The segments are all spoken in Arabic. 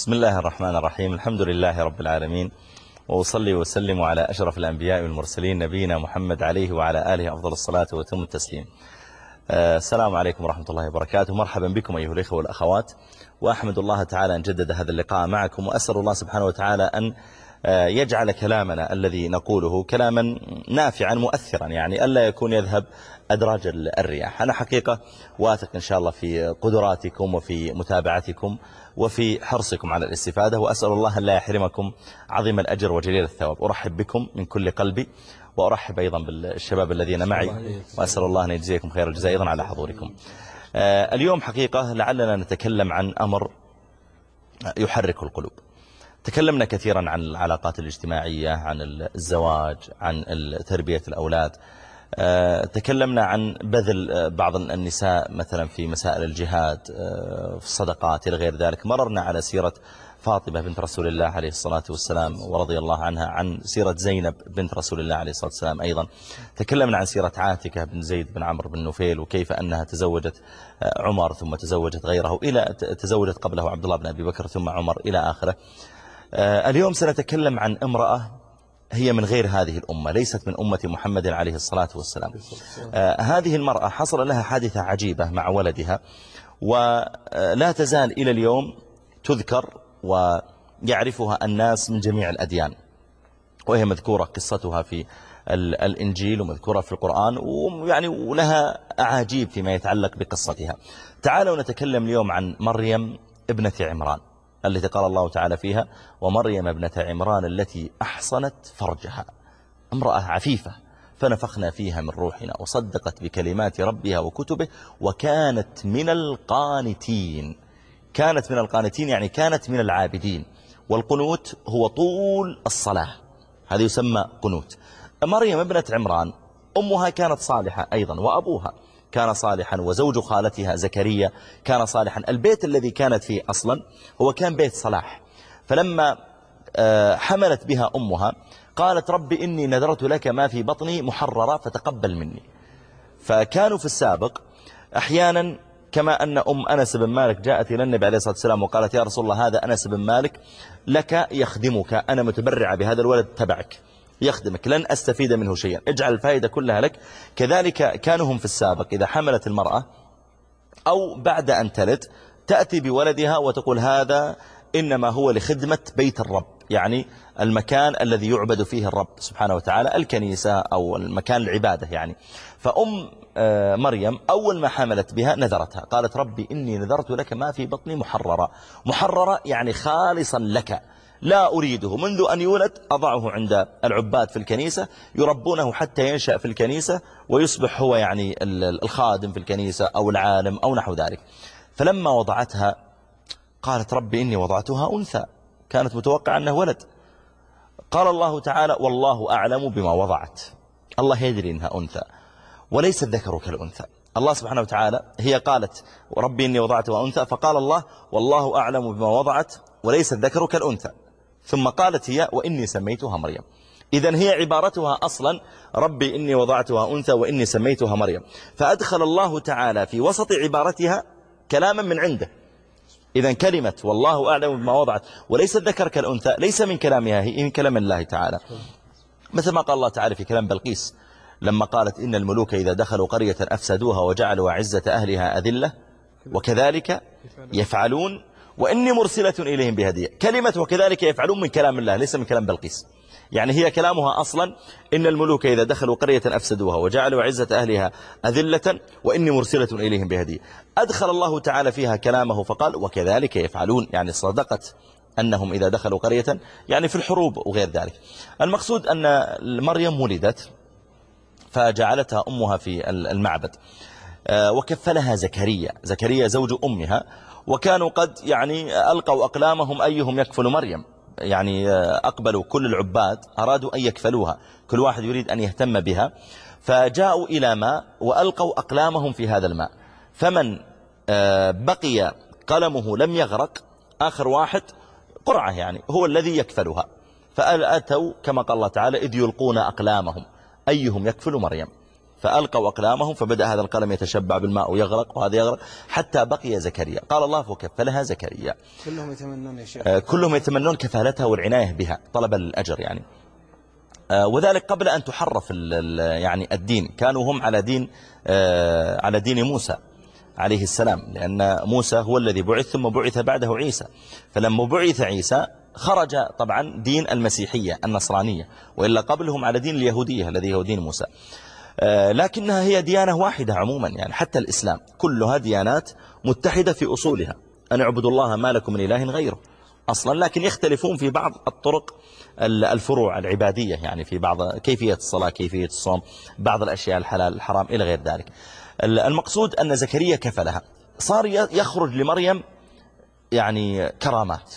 بسم الله الرحمن الرحيم الحمد لله رب العالمين وأصلي وسلم على أشرف الأنبياء والمرسلين نبينا محمد عليه وعلى آله أفضل الصلاة وتم التسليم السلام عليكم ورحمة الله وبركاته. مرحبا بكم أيها الإخوة والأخوات. وأحمد الله تعالى أن جدد هذا اللقاء معكم وأسأل الله سبحانه وتعالى أن يجعل كلامنا الذي نقوله كلاما نافعا مؤثرا يعني ألا يكون يذهب أدراج الرياح. أنا حقيقة واثق إن شاء الله في قدراتكم وفي متابعتكم وفي حرصكم على الاستفادة وأسأل الله أن لا يحرمكم عظيم الأجر وجليل الثواب. أرحب بكم من كل قلبي. وأرحب أيضا بالشباب الذين معي وأسأل الله أن يجزيكم خير الجزاء أيضا على حضوركم. اليوم حقيقة لعلنا نتكلم عن أمر يحرك القلوب. تكلمنا كثيرا عن العلاقات الاجتماعية عن الزواج عن تربية الأولاد. تكلمنا عن بذل بعض النساء مثلا في مسائل الجهاد في الصدقات إلى غير ذلك. مررنا على سيرة فاطمة بنت رسول الله عليه الصلاة والسلام ورضي الله عنها عن سيرة زينب بنت رسول الله عليه الصلاة والسلام أيضا. تكلمنا عن سيرة عاتكة بن زيد بن عمرو بن نفيل وكيف أنها تزوجت عمر ثم تزوجت غيره إلى تزوجت قبله عبد الله بن أبي بكر ثم عمر إلى آخره. اليوم سنتكلم عن امرأة هي من غير هذه الأمة ليست من أمة محمد عليه الصلاة والسلام. هذه المرأة حصل لها حادثة عجيبة مع ولدها ولا تزال إلى اليوم تذكر ويعرفها الناس من جميع الأديان. وهي مذكورة قصتها في الإنجيل ومذكورة في القرآن ويعني ولها أعاجيب فيما يتعلق بقصتها. تعالوا نتكلم اليوم عن مريم ابنة عمران. التي قال الله تعالى فيها ومريم ابنة عمران التي أحصنت فرجها. امرأة عفيفة فنفخنا فيها من روحنا وصدقت بكلمات ربها وكتبه وكانت من القانتين. كانت من القانتين يعني كانت من العابدين. والقنوت هو طول الصلاة. هذا يسمى قنوت. مريم ابنة عمران أمها كانت صالحة أيضا وأبوها. كان صالحا وزوج خالتها زكريا كان صالحا. البيت الذي كانت فيه أصلا هو كان بيت صلاح. فلما حملت بها أمها قالت رب إني نذرت لك ما في بطني محررة فتقبل مني. فكانوا في السابق أحيانا كما أن أم أنس بن مالك جاءت إلى النبي عليه الصلاة والسلام وقالت يا رسول الله هذا أنس بن مالك لك يخدمك أنا متبرعة بهذا الولد تبعك. يخدمك لن أستفيد منه شيئا. اجعل الفائدة كلها لك. كذلك كانوا هم في السابق إذا حملت المرأة أو بعد أن تلد تأتي بولدها وتقول هذا إنما هو لخدمة بيت الرب يعني المكان الذي يعبد فيه الرب سبحانه وتعالى الكنيسة أو المكان العبادة يعني. فأم مريم أول ما حملت بها نذرتها قالت ربي إني نذرت لك ما في بطني محررة. محررة يعني خالصا لك. لا أريده. منذ أن يولد أضعه عند العباد في الكنيسة يربونه حتى ينشأ في الكنيسة ويصبح هو يعني الخادم في الكنيسة أو العالم أو نحو ذلك. فلما وضعتها قالت ربي إني وضعتها أنثى. كانت متوقع أنه ولد. قال الله تعالى والله أعلم بما وضعت. الله يدري إنها أنثى. وليس الذكر كالأنثى. الله سبحانه وتعالى هي قالت ربي إني وضعتها أنثى فقال الله والله أعلم بما وضعت. وليس الذكر كالأنثى. ثم قالت هي وإني سميتها مريم. إذا هي عبارتها أصلا ربي إني وضعتها أنثى وإني سميتها مريم. فأدخل الله تعالى في وسط عبارتها كلاما من عنده. إذا كلمة والله أعلم بما وضعت. وليس الذكر كالأنثى ليس من كلامها هي من كلام الله تعالى. مثل ما قال الله تعالى في كلام بلقيس لما قالت إن الملوك إذا دخلوا قرية أفسدوها وجعلوا عزة أهلها أذلة وكذلك يفعلون وإني مرسلة إليهم بهدية. كلمة وكذلك يفعلون من كلام الله ليس من كلام بلقيس. يعني هي كلامها أصلا إن الملوك إذا دخلوا قرية أفسدوها وجعلوا عزة أهلها أذلة وإني مرسلة إليهم بهدية. أدخل الله تعالى فيها كلامه فقال وكذلك يفعلون. يعني صدقت أنهم إذا دخلوا قرية يعني في الحروب وغير ذلك. المقصود أن مريم ولدت فجعلتها أمها في المعبد. وكفلها زكريا. زكريا زوج أمها وكانوا قد يعني ألقوا أقلامهم أيهم يكفل مريم. يعني أقبلوا كل العباد أرادوا أن يكفلوها. كل واحد يريد أن يهتم بها. فجاءوا إلى ماء وألقوا أقلامهم في هذا الماء. فمن بقي قلمه لم يغرق آخر واحد قرعة يعني هو الذي يكفلها. فأتوا كما قال الله تعالى إذ يلقون أقلامهم أيهم يكفل مريم. فألقوا أقلامهم فبدأ هذا القلم يتشبع بالماء ويغرق وهذا يغرق حتى بقي زكريا. قال الله فكفلها زكريا. كلهم يتمنون يا شيخ. آه، كلهم يتمنون كفالتها والعناية بها طلب الأجر يعني. آه، وذلك قبل أن تحرف يعني الدين. كانوا هم على دين آه، على دين موسى عليه السلام لأن موسى هو الذي بعث ثم بعث بعده عيسى. فلما بعث عيسى خرج طبعا دين المسيحية النصرانية وإلا قبلهم على دين اليهودية الذي هو دين موسى. لكنها هي ديانة واحدة عموما يعني حتى الإسلام. كلها ديانات متحدة في أصولها. أن اعبدوا الله ما لكم من إله غيره. أصلا لكن يختلفون في بعض الطرق الفروع العبادية يعني في بعض كيفية الصلاة كيفية الصوم بعض الأشياء الحلال الحرام إلى غير ذلك. المقصود أن زكريا كفلها صار يخرج لمريم يعني كرامات.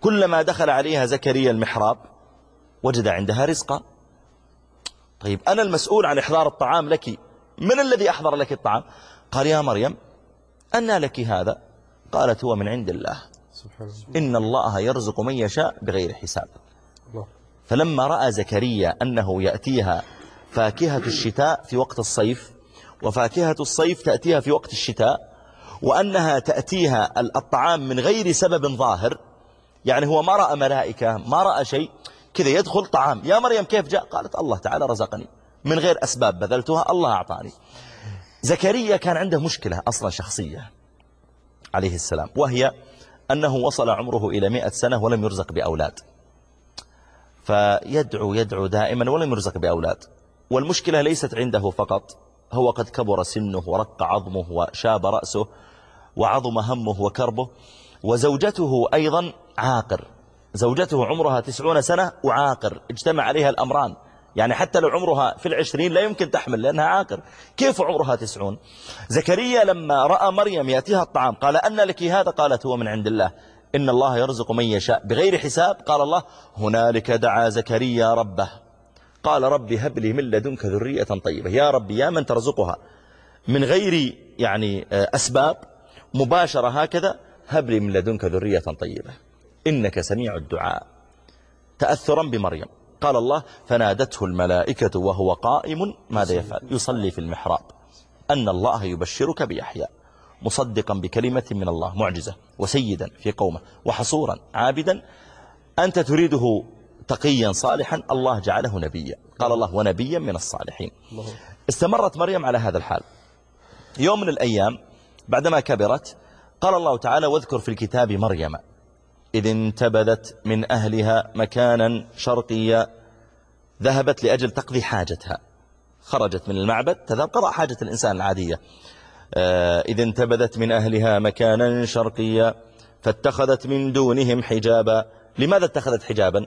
كلما دخل عليها زكريا المحراب وجد عندها رزقا. طيب أنا المسؤول عن إحضار الطعام لك. من الذي أحضر لك الطعام؟ قال يا مريم أنا لك هذا. قالت هو من عند الله. إن الله يرزق من يشاء بغير حساب. فلما رأى زكريا أنه يأتيها فاكهة الشتاء في وقت الصيف وفاكهة الصيف تأتيها في وقت الشتاء وأنها تأتيها الطعام من غير سبب ظاهر يعني هو ما رأى ملائكة ما رأى شيء كذا يدخل طعام. يا مريم كيف جاء؟ قالت الله تعالى رزقني. من غير أسباب بذلتها الله أعطاني. زكريا كان عنده مشكلة أصلا شخصية عليه السلام وهي أنه وصل عمره إلى مئة سنة ولم يرزق بأولاد. فيدعو يدعو دائما ولم يرزق بأولاد. والمشكلة ليست عنده فقط. هو قد كبر سنه ورق عظمه وشاب رأسه وعظم همه وكربه. وزوجته أيضا عاقر. زوجته عمرها تسعون سنة وعاقر اجتمع عليها الأمران. يعني حتى لو عمرها في العشرين لا يمكن تحمل لأنها عاقر. كيف عمرها تسعون؟ زكريا لما رأى مريم يأتيها الطعام قال أن لك هذا؟ قالت هو من عند الله. إن الله يرزق من يشاء. بغير حساب قال الله هنالك دعا زكريا ربه. قال ربي هب لي من لدنك ذرية طيبة. يا ربي يا من ترزقها. من غير يعني آه، أسباب مباشرة هكذا هب لي من لدنك ذرية طيبة. إنك سميع الدعاء. تأثرا بمريم. قال الله فنادته الملائكة وهو قائم ماذا يفعل؟ يصلي في المحراب. أن الله يبشرك بيحيى. مصدقا بكلمة من الله معجزة. وسيدا في قومه. وحصورا عابدا. أنت تريده تقيا صالحا الله جعله نبيا. قال الله ونبيا من الصالحين. استمرت مريم على هذا الحال. يوم من الأيام بعدما كبرت قال الله تعالى واذكر في الكتاب مريم. إذ انتبذت من أهلها مكانا شرقيا ذهبت لأجل تقضي حاجتها. خرجت من المعبد تذهب قضاء حاجة الإنسان العادية. آه، إذ انتبذت من أهلها مكانا شرقيا فاتخذت من دونهم حجابا. لماذا اتخذت حجابا؟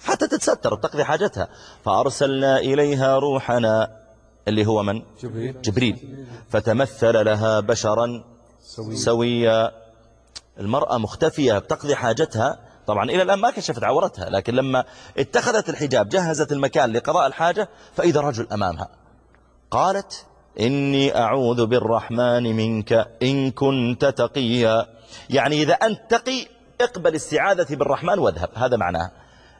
حتى تتستر وتقضي حاجتها. فأرسلنا إليها روحنا اللي هو من؟ جبريل, جبريل. فتمثل لها بشرا سويا. المرأة مختفية بتقضي حاجتها. طبعا إلى الآن ما كشفت عورتها لكن لما اتخذت الحجاب جهزت المكان لقضاء الحاجة فإذا رجل أمامها. قالت إني أعوذ بالرحمن منك إن كنت تقيا. يعني إذا أنت تقي اقبل استعاذتي بالرحمن واذهب. هذا معناها.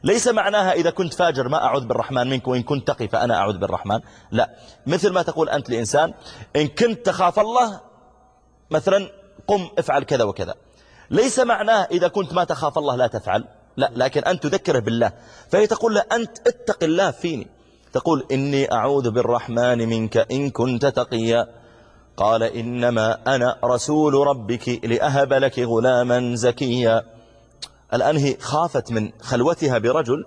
ليس معناها إذا كنت فاجر ما أعوذ بالرحمن منك وإن كنت تقي فأنا أعوذ بالرحمن. لا. مثل ما تقول أنت لإنسان إن كنت تخاف الله مثلا قم افعل كذا وكذا. ليس معناه إذا كنت ما تخاف الله لا تفعل. لا لكن أنت تذكره بالله. فهي تقول له أنت اتق الله فيني. تقول إني أعوذ بالرحمن منك إن كنت تقيا. قال إنما أنا رسول ربك لأهب لك غلاما زكيا. الآن هي خافت من خلوتها برجل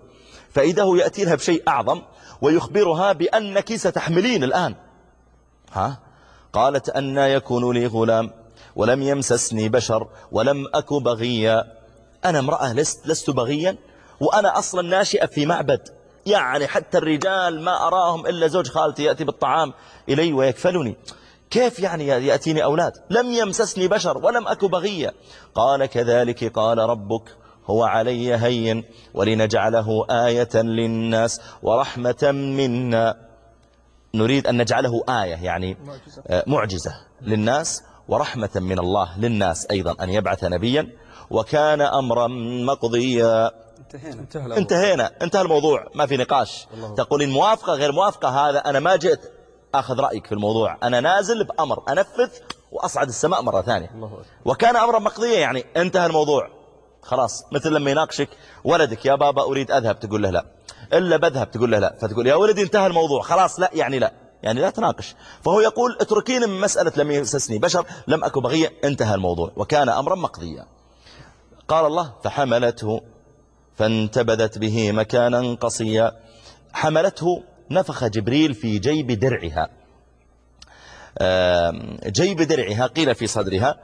فإذا هو يأتي لها بشيء أعظم ويخبرها بأنك ستحملين الآن. ها؟ قالت أن يكون لي غلام. ولم يمسسني بشر ولم أك بغيا. أنا امرأة لست, لست بغيا وأنا أصلا ناشئة في معبد. يعني حتى الرجال ما أراهم إلا زوج خالتي يأتي بالطعام إلي ويكفلني. كيف يعني يأتيني أولاد؟ لم يمسسني بشر ولم أك بغيا. قال كذلك قال ربك هو علي هين ولنجعله آية للناس ورحمة منا. نريد أن نجعله آية يعني معجزة. آه، للناس ورحمة من الله للناس أيضا أن يبعث نبيا وكان أمرا مقضيا. انتهينا. انتهى انتهينا. انتهى الموضوع. ما في نقاش. تقولين موافقة غير موافقة هذا أنا ما جئت أخذ رأيك في الموضوع. أنا نازل بأمر. أنفذ وأصعد السماء مرة ثانية. وكان أمرا مقضيا يعني. انتهى الموضوع. خلاص. مثل لما يناقشك ولدك. يا بابا أريد أذهب. تقول له لا. إلا بذهب. تقول له لا. فتقول يا ولدي انتهى الموضوع. خلاص. لا يعني لا. يعني لا تناقش. فهو يقول اتركيني من مسألة لم يمسسني بشر لم أكن بغيا انتهى الموضوع. وكان أمرا مقضيا. قال الله فحملته فانتبذت به مكانا قصيا. حملته نفخ جبريل في جيب درعها. جيب درعها قيل في صدرها.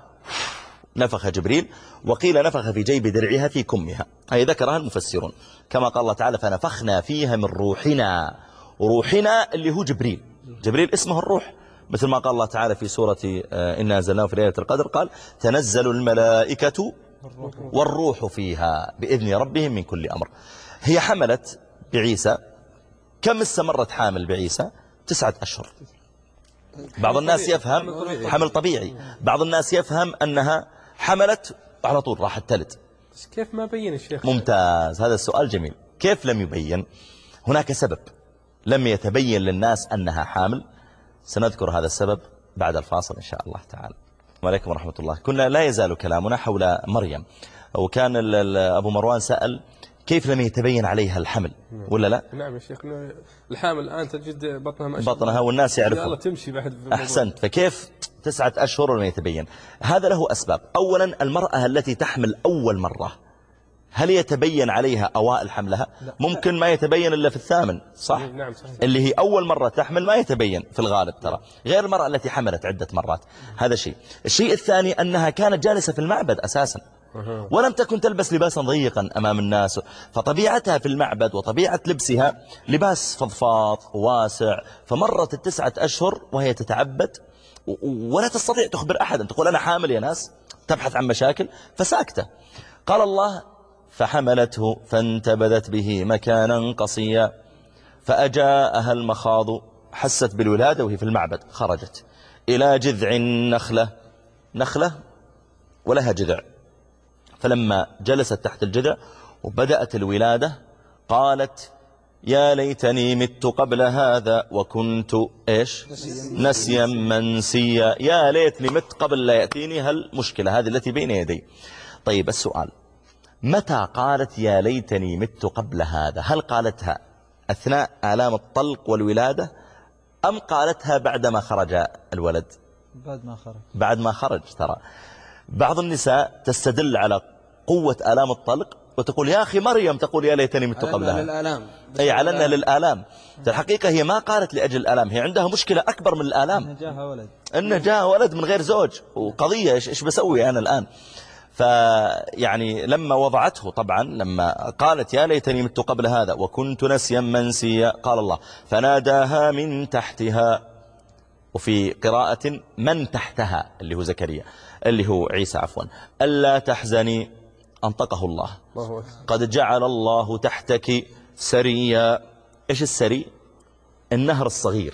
نفخ جبريل وقيل نفخ في جيب درعها في كمها. هي ذكرها المفسرون. كما قال الله تعالى فنفخنا فيها من روحنا. روحنا اللي هو جبريل. جبريل اسمه الروح. مثل ما قال الله تعالى في سورة آه، إنا أنزلناه في ليلة القدر. قال تنزل الملائكة والروح فيها بإذن ربهم من كل أمر. هي حملت بعيسى. كم استمرت حامل بعيسى؟ تسعة أشهر. بعض الناس يفهم حمل طبيعي. بعض الناس يفهم أنها حملت على طول راحت تلد كيف ما بين الشيخ ممتاز. هذا السؤال جميل. كيف لم يبين؟ هناك سبب. لم يتبين للناس أنها حامل. سنذكر هذا السبب بعد الفاصل إن شاء الله تعالى. وعليكم ورحمة الله. كنا لا يزال كلامنا حول مريم. وكان أبو مروان سأل كيف لم يتبين عليها الحمل؟ ولا لا؟ نعم يا شيخ الحامل الآن تجد بطنها ما. بطنها والناس يلا يعرفون. تمشي بعد. أحسنت. فكيف تسعة أشهر ولم يتبين؟ هذا له أسباب. أولا المرأة التي تحمل أول مرة. هل يتبين عليها أوائل حملها؟ ممكن ما يتبين إلا في الثامن صح؟ نعم صحيح. اللي هي أول مرة تحمل ما يتبين في الغالب ترى. غير المرأة التي حملت عدة مرات. هذا شيء. الشيء الثاني أنها كانت جالسة في المعبد أساسا. ولم تكن تلبس لباسا ضيقا أمام الناس. فطبيعتها في المعبد وطبيعة لبسها لباس فضفاض واسع. فمرت التسعة أشهر وهي تتعبد. ولا تستطيع تخبر أحدا تقول أنا حامل يا ناس تبحث عن مشاكل فساكتة. قال الله فحملته فانتبذت به مكانا قصيا فأجاءها المخاض حست بالولادة وهي في المعبد خرجت إلى جذع النخلة. نخلة ولها جذع. فلما جلست تحت الجذع وبدأت الولادة قالت يا ليتني مت قبل هذا وكنت إيش؟ نسيا منسيا. يا ليتني مت قبل لا يأتيني هالمشكلة هذه التي بين يدي. طيب السؤال متى قالت يا ليتني مت قبل هذا؟ هل قالتها أثناء آلام الطلق والولادة أم قالتها بعدما خرج الولد؟ بعد ما خرج. بعد ما خرج ترى. بعض النساء تستدل على قوة آلام الطلق وتقول يا أخي مريم تقول يا ليتني مت قبلها. للآلام. أي على أنها للآلام. الحقيقة هي ما قالت لأجل الآلام هي عندها مشكلة أكبر من الآلام. جاها ولد. انه جاء ولد من غير زوج. وقضية إيش إيش بسوي أنا الآن؟ فيعني لما وضعته طبعا لما قالت يا ليتني مت قبل هذا وكنت نسيا منسيا قال الله فناداها من تحتها وفي قراءة من تحتها اللي هو زكريا اللي هو عيسى عفوا ألا تحزني؟ أنطقه الله. قد جعل الله تحتك سريا. إيش السري؟ النهر الصغير.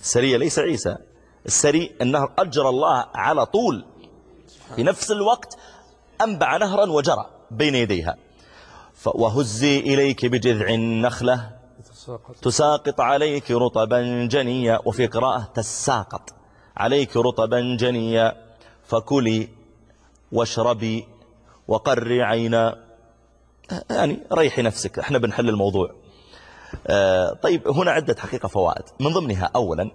السرية ليس عيسى. السري النهر أجرى الله على طول. في نفس الوقت أنبع نهرا وجرى بين يديها. وهزي إليك بجذع النخلة. تساقط. تساقط عليك رطبا جنيا. وفي قراءة تساقط عليك رطبا جنيا. فكلي واشربي وقري عينا. يعني ريحي نفسك. إحنا بنحل الموضوع. آه، طيب هنا عدة حقيقة فوائد. من ضمنها أولا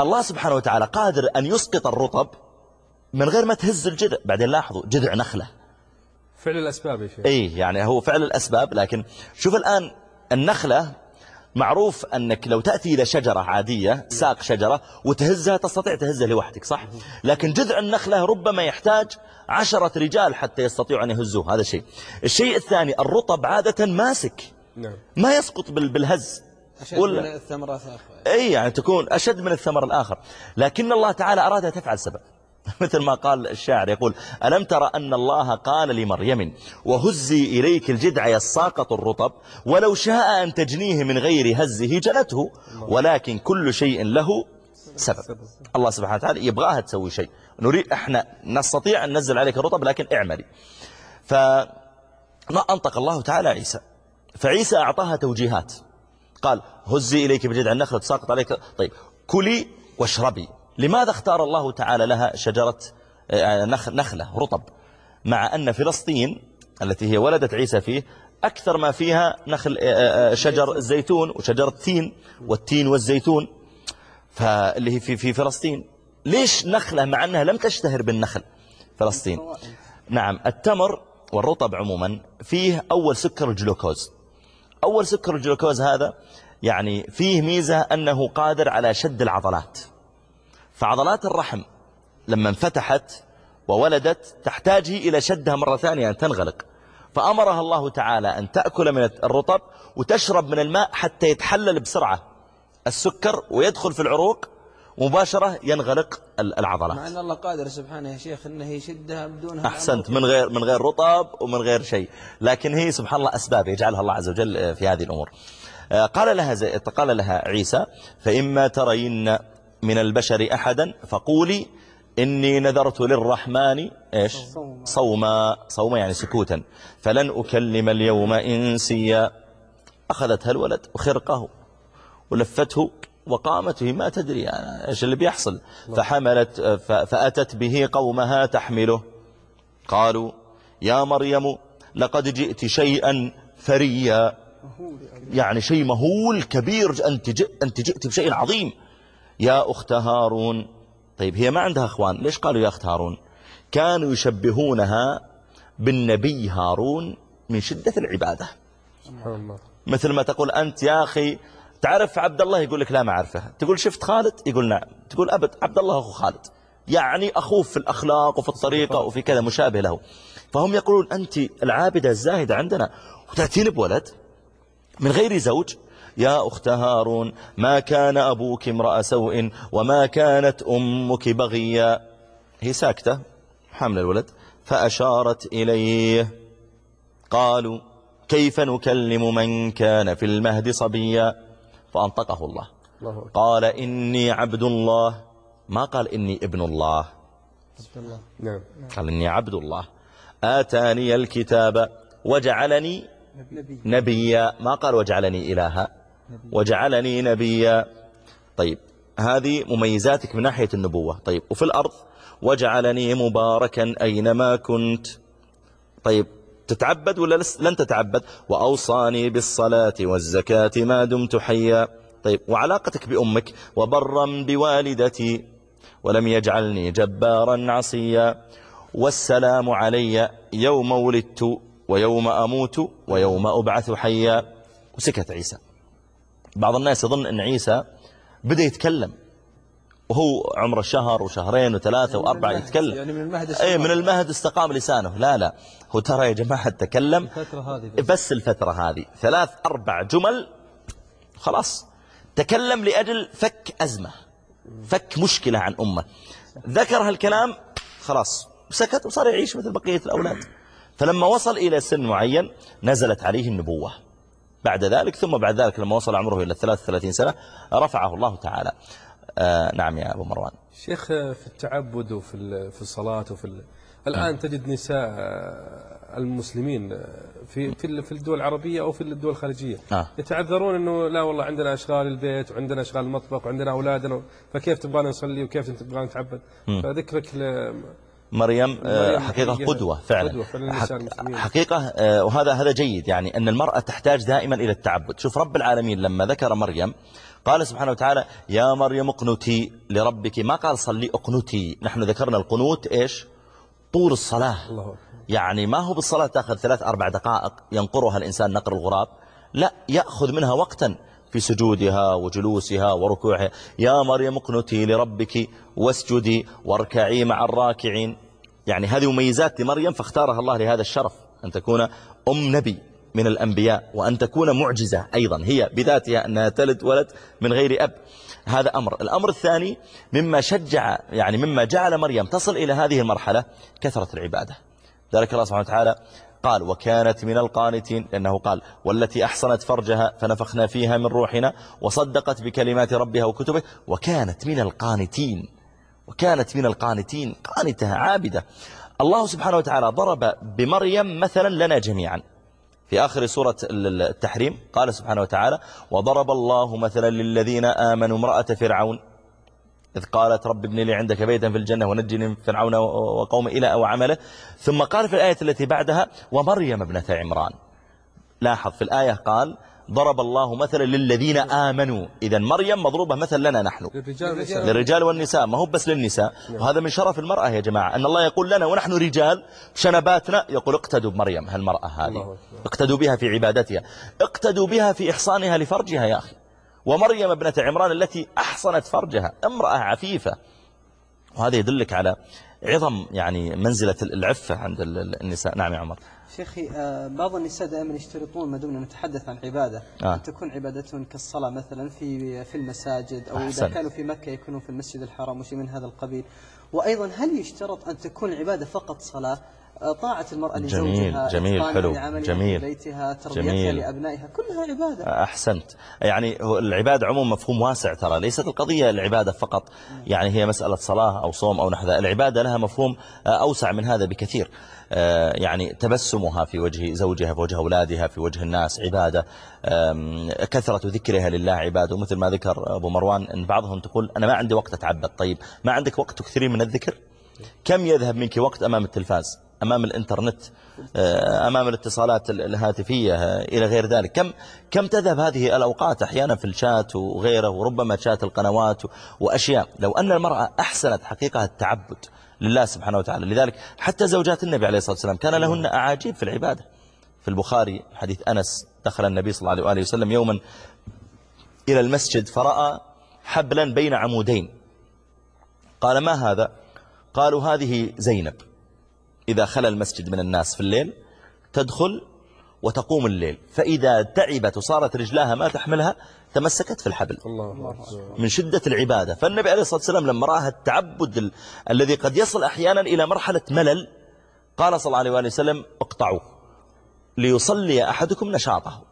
الله سبحانه وتعالى قادر أن يسقط الرطب من غير ما تهز الجذع. بعدين لاحظوا جذع نخلة. فعل الأسباب يا شيخ. اي يعني هو فعل الأسباب لكن شوف الآن النخلة معروف أنك لو تأتي إلى شجرة عادية ساق شجرة وتهزها تستطيع تهزها لوحدك صح؟ لكن جذع النخلة ربما يحتاج عشرة رجال حتى يستطيعوا أن يهزوه. هذا شيء. الشيء الثاني الرطب عادة ماسك. نعم. ما يسقط بال- بالهز. أشد ولا- من الثمرات الأخرى اي يعني تكون أشد من الثمر الآخر. لكن الله تعالى أرادها تفعل سبب. مثل ما قال الشاعر يقول ألم ترى أن الله قال لمريم وهزي إليك الجدع يساقط الرطب ولو شاء أن تجنيه من غير هزه جنته ولكن كل شيء له سبب. الله سبحانه وتعالى يبغاها تسوي شيء. نريد إحنا نستطيع أن ننزل عليك الرطب لكن اعملي. ف ما أنطق الله تعالى عيسى. فعيسى أعطاها توجيهات. قال هزي إليك بجذع النخلة تساقط عليك. طيب كلي واشربي. لماذا اختار الله تعالى لها شجرة آه، نخلة رطب؟ مع أن فلسطين التي هي ولدت عيسى فيه أكثر ما فيها نخل آه، آه، شجر الزيتون وشجر التين والتين والزيتون. فاللي هي في, في فلسطين. ليش نخلة مع أنها لم تشتهر بالنخل؟ فلسطين. نعم التمر والرطب عموما فيه أول سكر الجلوكوز. أول سكر الجلوكوز هذا يعني فيه ميزة أنه قادر على شد العضلات. فعضلات الرحم لما انفتحت وولدت تحتاج إلى شدها مرة ثانية أن تنغلق. فأمرها الله تعالى أن تأكل من الرطب وتشرب من الماء حتى يتحلل بسرعة السكر ويدخل في العروق مباشرة ينغلق العضلات. مع أن الله قادر سبحانه يا شيخ أنه يشدها بدون أحسنت. من غير من غير رطب ومن غير شيء. لكن هي سبحان الله أسباب يجعلها الله عز وجل في هذه الأمور. آه، قال لها قال لها عيسى فإما ترين من البشر أحدا فقولي إني نذرت للرحمن إيش؟ صوما. صوما. يعني سكوتا. فلن أكلم اليوم إنسيا. أخذتها الولد وخرقه ولفته وقامت ما تدري إيش اللي بيحصل. فحملت فأتت به قومها تحمله. قالوا يا مريم لقد جئت شيئا فريا. يعني شيء مهول كبير أنت, أنت جئت بشيء عظيم. يا أخت هارون. طيب هي ما عندها أخوان. ليش قالوا يا أخت هارون؟ كانوا يشبهونها بالنبي هارون من شدة العبادة. سبحان الله. مثل ما تقول أنت يا أخي تعرف عبد الله يقول لك لا ما أعرفه. تقول شفت خالد؟ يقول نعم. تقول أبد عبد الله أخو خالد. يعني أخوه في الأخلاق وفي الطريقة وفي كذا مشابه له. فهم يقولون أنت العابدة الزاهدة عندنا وتأتين بولد من غير زوج يا أخت هارون ما كان أبوك امرأ سوء وما كانت أمك بغيا هي ساكتة حمل الولد فأشارت إليه. قالوا كيف نكلم من كان في المهد صبيا؟ فأنطقه الله. قال إني عبد الله. ما قال إني ابن الله؟ نعم. قال إني عبد الله. آتاني الكتاب وجعلني نبيا. ما قال وجعلني إلها؟ وجعلني نبيا. طيب هذه مميزاتك من ناحية النبوة. طيب وفي الأرض وجعلني مباركا أينما كنت. طيب تتعبد ولا لن تتعبد؟ وأوصاني بالصلاة والزكاة ما دمت حيا. طيب وعلاقتك بأمك وبرا بوالدتي ولم يجعلني جبارا عصيا. والسلام علي يوم ولدت ويوم أموت ويوم أبعث حيا. وسكت عيسى. بعض الناس يظن أن عيسى بدأ يتكلم. وهو عمره شهر وشهرين وثلاثة يعني وأربعة يتكلم. يعني من المهد أي من المهد استقام لسانه. لا لا. هو ترى يا جماعة تكلم. الفترة هذه بس. بس الفترة هذه. ثلاث أربع جمل. خلاص. تكلم لأجل فك أزمة. فك مشكلة عن أمة. ذكر هالكلام. خلاص. سكت وصار يعيش مثل بقية الأولاد. فلما وصل إلى سن معين نزلت عليه النبوة. بعد ذلك ثم بعد ذلك لما وصل عمره إلى 33 سنة رفعه الله تعالى. آه نعم يا أبو مروان. شيخ في التعبد وفي في الصلاة وفي ال... الآن تجد نساء المسلمين في في الدول العربية أو في الدول الخارجية آه. يتعذرون أنه لا والله عندنا أشغال البيت وعندنا أشغال المطبخ وعندنا أولادنا فكيف تبغانا نصلي وكيف تبغانا نتعبد؟ فذكرك ل... مريم, آه، حقيقة قدوة فعلا. حقيقة آه، وهذا هذا جيد. يعني أن المرأة تحتاج دائما إلى التعبد. شوف رب العالمين لما ذكر مريم قال سبحانه وتعالى يا مريم اقنتي لربك. ما قال صلي اقنتي. نحن ذكرنا القنوت إيش؟ طول الصلاة. الله يعني ما هو بالصلاة تأخذ ثلاث أربع دقائق ينقرها الإنسان نقر الغراب. لا يأخذ منها وقتا. في سجودها وجلوسها وركوعها. يا مريم اقنتي لربك واسجدي واركعي مع الراكعين. يعني هذه مميزات لمريم فاختارها الله لهذا الشرف أن تكون أم نبي من الأنبياء وأن تكون معجزة أيضا. هي بذاتها أنها تلد ولد من غير أب. هذا أمر. الأمر الثاني مما شجع يعني مما جعل مريم تصل إلى هذه المرحلة كثرة العبادة. ذلك الله سبحانه وتعالى قال وكانت من القانتين لأنه قال والتي أحصنت فرجها فنفخنا فيها من روحنا وصدقت بكلمات ربها وكتبه وكانت من القانتين وكانت من القانتين قانتها عابدة. الله سبحانه وتعالى ضرب بمريم مثلا لنا جميعا. في آخر سورة التحريم قال سبحانه وتعالى وضرب الله مثلا للذين آمنوا امرأة فرعون. إذ قالت رب ابن لي عندك بيتا في الجنة ونجني من فرعون وقوم إلى أو عمله. ثم قال في الآية التي بعدها ومريم ابنة عمران. لاحظ في الآية قال ضرب الله مثلا للذين آمنوا. إذا مريم مضروبة مثل لنا نحن. للرجال والنساء. ما هو بس للنساء. وهذا من شرف المرأة يا جماعة. أن الله يقول لنا ونحن رجال شنباتنا. يقول اقتدوا بمريم هالمرأة هذه. اقتدوا بها في عبادتها. اقتدوا بها في إحصانها لفرجها يا أخي. ومريم ابنة عمران التي أحصنت فرجها امرأة عفيفة. وهذا يدلك على عظم يعني منزلة العفة عند النساء. نعم يا عمر. شيخي آه، بعض النساء دائما يشترطون ما دمنا نتحدث عن عبادة. آه. أن تكون عبادتهم كالصلاة مثلا في في المساجد أو أحسن. إذا كانوا في مكة يكونوا في المسجد الحرام وشيء من هذا القبيل. وأيضا هل يشترط أن تكون العبادة فقط صلاة؟ طاعة المرأة جميل جميل حلو جميل بيتها تربيتها لأبنائها كلها عبادة. أحسنت. يعني العبادة عموم مفهوم واسع ترى ليست القضية العبادة فقط. يعني هي مسألة صلاة أو صوم أو نحو العبادة لها مفهوم أوسع من هذا بكثير. يعني تبسمها في وجه زوجها في وجه أولادها في وجه الناس عبادة. كثرة ذكرها لله عبادة ومثل ما ذكر أبو مروان أن بعضهم تقول أنا ما عندي وقت أتعبد. طيب ما عندك وقت تكثرين من الذكر؟ كم يذهب منك وقت أمام التلفاز؟ أمام الإنترنت آه، أمام الاتصالات الهاتفية آه، إلى غير ذلك. كم كم تذهب هذه الأوقات أحيانا في الشات وغيره وربما شات القنوات وأشياء؟ لو أن المرأة أحسنت حقيقة التعبد لله سبحانه وتعالى. لذلك حتى زوجات النبي عليه الصلاة والسلام كان لهن أعاجيب في العبادة. في البخاري حديث أنس دخل النبي صلى الله عليه وسلم يوما إلى المسجد فرأى حبلا بين عمودين. قال ما هذا؟ قالوا هذه زينب. إذا خلى المسجد من الناس في الليل تدخل وتقوم الليل. فإذا تعبت وصارت رجلاها ما تحملها تمسكت في الحبل. الله من شدة العبادة. فالنبي عليه الصلاة والسلام لما رأى التعبد ال... الذي قد يصل أحيانا إلى مرحلة ملل قال صلى الله عليه وآله وسلم اقطعوه ليصلي أحدكم نشاطه.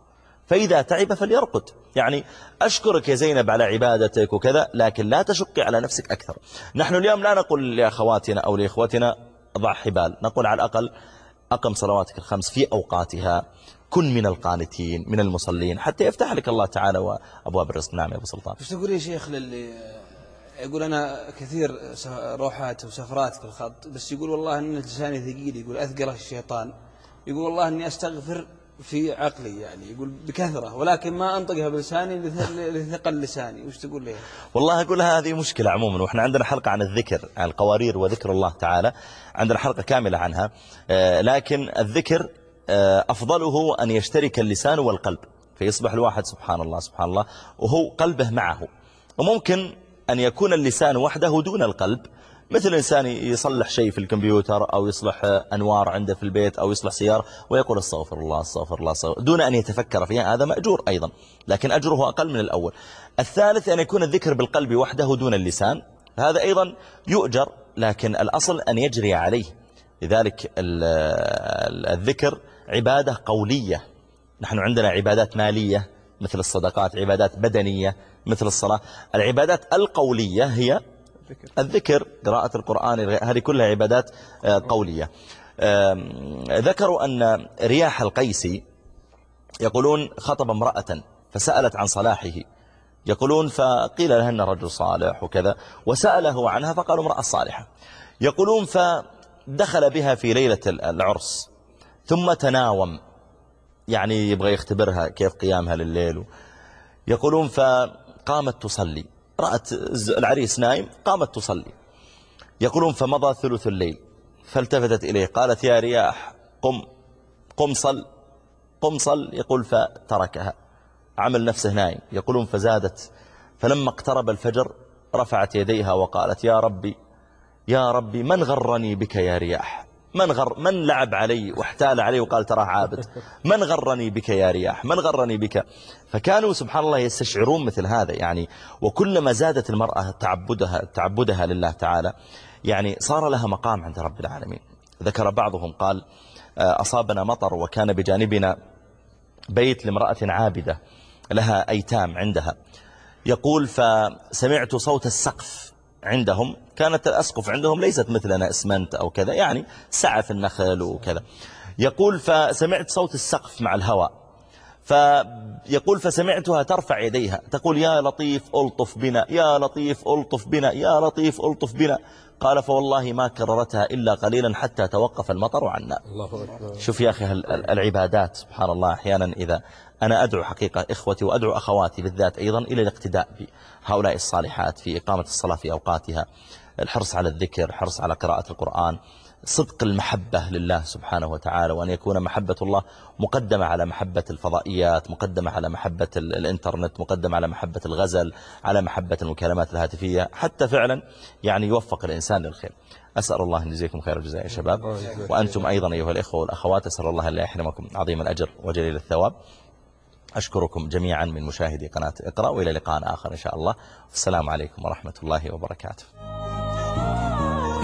فإذا تعب فليرقد. يعني أشكرك يا زينب على عبادتك وكذا لكن لا تشقي على نفسك أكثر. نحن اليوم لا نقول لأخواتنا أو لإخوتنا ضع حبال. نقول على الأقل أقم صلواتك الخمس في أوقاتها. كن من القانتين من المصلين حتى يفتح لك الله تعالى وأبواب الرزق. نعم يا أبو سلطان. إيش تقول يا شيخ للي يقول أنا كثير روحات وسفرات في الخط بس يقول والله أن لساني ثقيل. يقول أثقله الشيطان. يقول والله أني أستغفر في عقلي يعني يقول بكثرة ولكن ما أنطقها بلساني لثقل لساني. وش تقول لي؟ والله أقول هذه مشكلة عموما وإحنا عندنا حلقة عن الذكر عن القوارير وذكر الله تعالى عندنا حلقة كاملة عنها. آه، لكن الذكر آه، أفضله أن يشترك اللسان والقلب فيصبح الواحد سبحان الله سبحان الله وهو قلبه معه. وممكن أن يكون اللسان وحده دون القلب مثل إنسان يصلح شيء في الكمبيوتر أو يصلح أنوار عنده في البيت أو يصلح سيارة ويقول استغفر الله استغفر الله استغفر دون أن يتفكر فيها هذا مأجور أيضا لكن أجره أقل من الأول. الثالث أن يكون الذكر بالقلب وحده دون اللسان هذا أيضا يؤجر لكن الأصل أن يجري عليه. لذلك الذكر عبادة قولية. نحن عندنا عبادات مالية مثل الصدقات عبادات بدنية مثل الصلاة. العبادات القولية هي الذكر. قراءة القرآن هذه كلها عبادات آه، قولية. ذكروا أن رياح القيسي يقولون خطب امرأة فسألت عن صلاحه. يقولون فقيل لها أن رجل صالح وكذا وسأله عنها فقالوا امرأة صالحة. يقولون فدخل بها في ليلة العرس ثم تناوم. يعني يبغى يختبرها كيف قيامها لليل. يقولون فقامت تصلي. رأت العريس نايم قامت تصلي. يقولون فمضى ثلث الليل. فالتفتت إليه قالت يا رياح قم قم صل قم صل. يقول فتركها. عمل نفسه نايم. يقولون فزادت. فلما اقترب الفجر رفعت يديها وقالت يا ربي يا ربي من غرني بك يا رياح؟ من غر من لعب علي واحتال علي وقال تراه عابد؟ من غرني بك يا رياح؟ من غرني بك؟ فكانوا سبحان الله يستشعرون مثل هذا يعني وكلما زادت المرأة تعبدها تعبدها لله تعالى يعني صار لها مقام عند رب العالمين. ذكر بعضهم قال آه، أصابنا مطر وكان بجانبنا بيت لامرأة عابدة لها أيتام عندها. يقول فسمعت صوت السقف عندهم كانت الأسقف عندهم ليست مثلنا اسمنت أو كذا يعني سعف النخل وكذا. يقول فسمعت صوت السقف مع الهواء. فيقول فسمعتها ترفع يديها. تقول يا لطيف ألطف بنا يا لطيف ألطف بنا يا لطيف ألطف بنا. قال فوالله ما كررتها إلا قليلا حتى توقف المطر عنا. شوف يا أخي العبادات سبحان الله أحيانا إذا أنا أدعو حقيقة إخوتي وأدعو أخواتي بالذات أيضا إلى الاقتداء بهؤلاء الصالحات في إقامة الصلاة في أوقاتها. الحرص على الذكر الحرص على قراءة القرآن. صدق المحبة لله سبحانه وتعالى وأن يكون محبة الله مقدمة على محبة الفضائيات مقدمة على محبة الإنترنت مقدمة على محبة الغزل على محبة المكالمات الهاتفية حتى فعلا يعني يوفق الإنسان للخير. أسأل الله أن يجزيكم خير الجزاء يا شباب. وأنتم أيضا أيها الإخوة والأخوات أسأل الله أن لا يحرمكم عظيم الأجر وجليل الثواب. أشكركم جميعا من مشاهدي قناة اقرأ وإلى لقاء آخر إن شاء الله. والسلام عليكم ورحمة الله وبركاته.